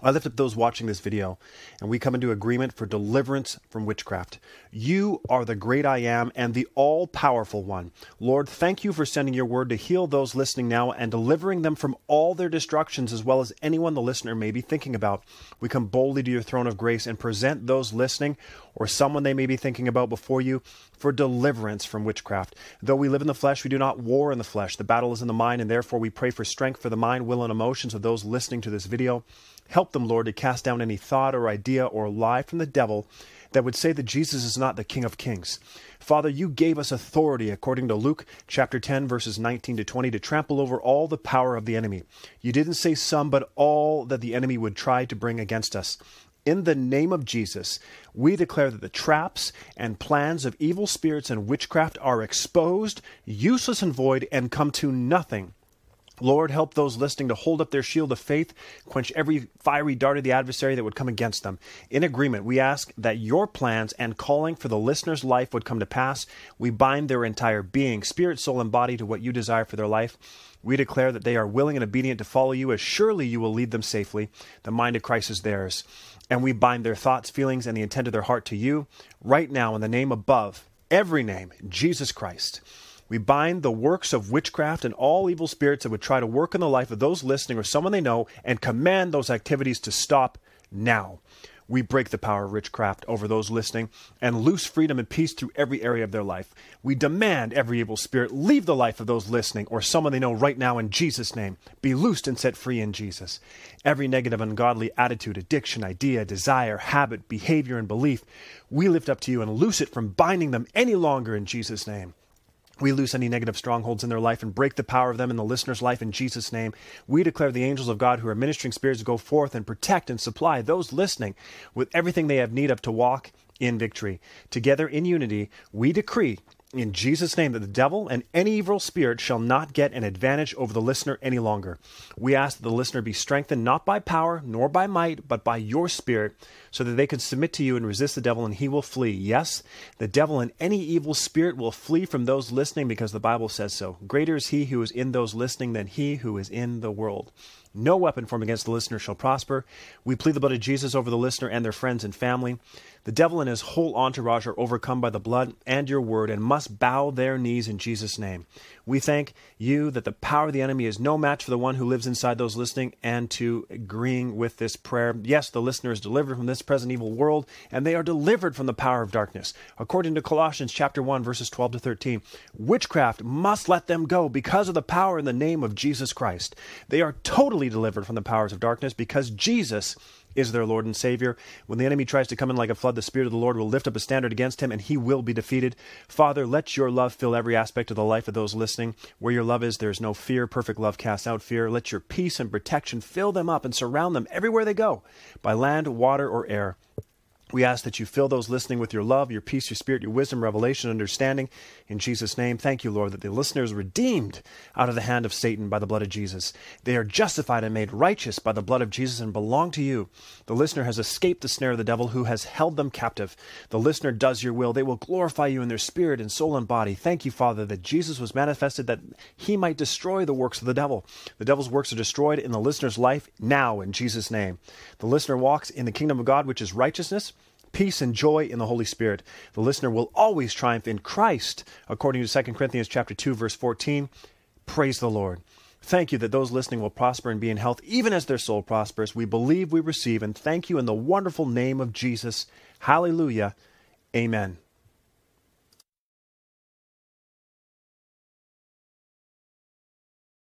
I lift up those watching this video, and we come into agreement for deliverance from witchcraft. You are the great I am and the all powerful one. Lord, thank you for sending your word to heal those listening now and delivering them from all their destructions, as well as anyone the listener may be thinking about. We come boldly to your throne of grace and present those listening or someone they may be thinking about before you for deliverance from witchcraft. Though we live in the flesh, we do not war in the flesh. The battle is in the mind, and therefore we pray for strength for the mind, will, and emotions of those listening to this video. Help them, Lord, to cast down any thought or idea or lie from the devil that would say that Jesus is not the King of Kings. Father, you gave us authority, according to Luke chapter 10, verses 19 to 20, to trample over all the power of the enemy. You didn't say some, but all that the enemy would try to bring against us. In the name of Jesus, we declare that the traps and plans of evil spirits and witchcraft are exposed, useless and void, and come to nothing Lord, help those listening to hold up their shield of faith, quench every fiery dart of the adversary that would come against them. In agreement, we ask that your plans and calling for the listener's life would come to pass. We bind their entire being, spirit, soul, and body to what you desire for their life. We declare that they are willing and obedient to follow you, as surely you will lead them safely. The mind of Christ is theirs. And we bind their thoughts, feelings, and the intent of their heart to you, right now, in the name above every name, Jesus Christ. We bind the works of witchcraft and all evil spirits that would try to work in the life of those listening or someone they know and command those activities to stop now. We break the power of witchcraft over those listening and loose freedom and peace through every area of their life. We demand every evil spirit leave the life of those listening or someone they know right now in Jesus' name. Be loosed and set free in Jesus. Every negative, ungodly attitude, addiction, idea, desire, habit, behavior, and belief, we lift up to you and loose it from binding them any longer in Jesus' name. We loose any negative strongholds in their life and break the power of them in the listener's life in Jesus' name. We declare the angels of God who are ministering spirits to go forth and protect and supply those listening with everything they have need of to walk in victory. Together in unity, we decree in Jesus' name that the devil and any evil spirit shall not get an advantage over the listener any longer. We ask that the listener be strengthened not by power nor by might, but by your spirit, so that they can submit to you and resist the devil and he will flee. Yes, the devil and any evil spirit will flee from those listening because the Bible says so. Greater is he who is in those listening than he who is in the world. No weapon formed against the listener shall prosper. We plead the blood of Jesus over the listener and their friends and family. The devil and his whole entourage are overcome by the blood and your word and must bow their knees in Jesus' name. We thank you that the power of the enemy is no match for the one who lives inside those listening and to agreeing with this prayer. Yes, the listener is delivered from this present evil world and they are delivered from the power of darkness. According to Colossians chapter 1 verses 12 to 13, witchcraft must let them go because of the power in the name of Jesus Christ. They are totally delivered from the powers of darkness because Jesus is their Lord and Savior. When the enemy tries to come in like a flood, the Spirit of the Lord will lift up a standard against him and he will be defeated. Father, let your love fill every aspect of the life of those listening. Where your love is, there is no fear. Perfect love casts out fear. Let your peace and protection fill them up and surround them everywhere they go, by land, water, or air. We ask that you fill those listening with your love, your peace, your spirit, your wisdom, revelation, understanding. In Jesus' name, thank you, Lord, that the listener is redeemed out of the hand of Satan by the blood of Jesus. They are justified and made righteous by the blood of Jesus and belong to you. The listener has escaped the snare of the devil who has held them captive. The listener does your will. They will glorify you in their spirit and soul and body. Thank you, Father, that Jesus was manifested that he might destroy the works of the devil. The devil's works are destroyed in the listener's life now in Jesus' name. The listener walks in the kingdom of God, which is righteousness peace and joy in the Holy Spirit. The listener will always triumph in Christ, according to 2 Corinthians chapter 2 verse 14. Praise the Lord. Thank you that those listening will prosper and be in health even as their soul prospers. We believe we receive and thank you in the wonderful name of Jesus. Hallelujah. Amen.